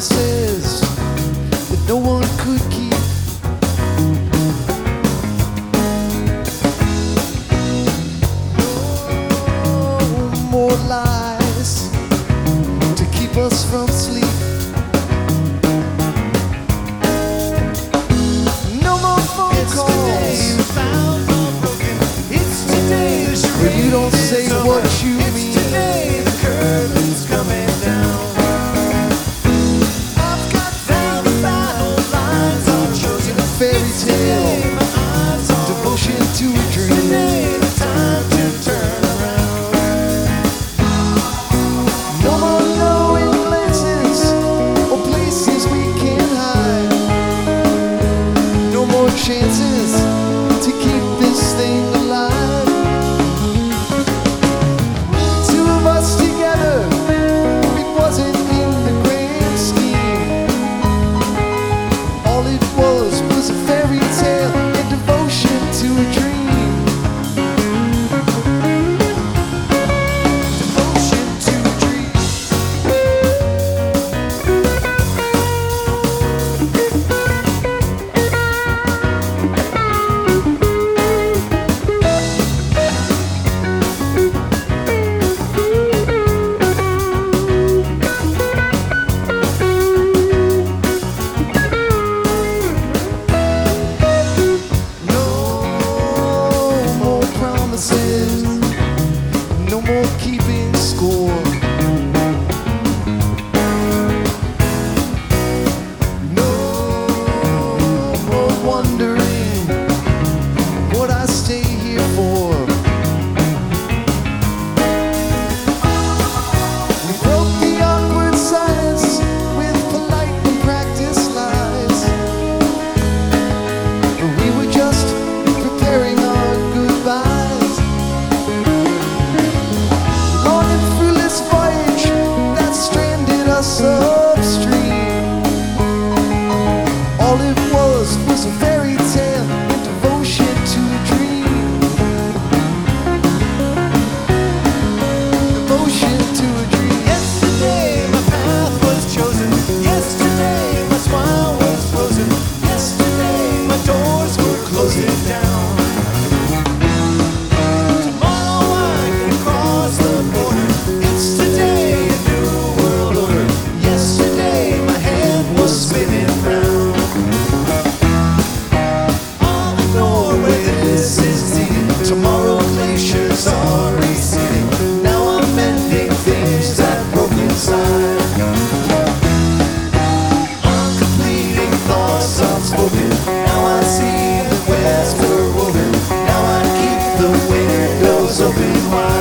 the same. no more. sobre o ar.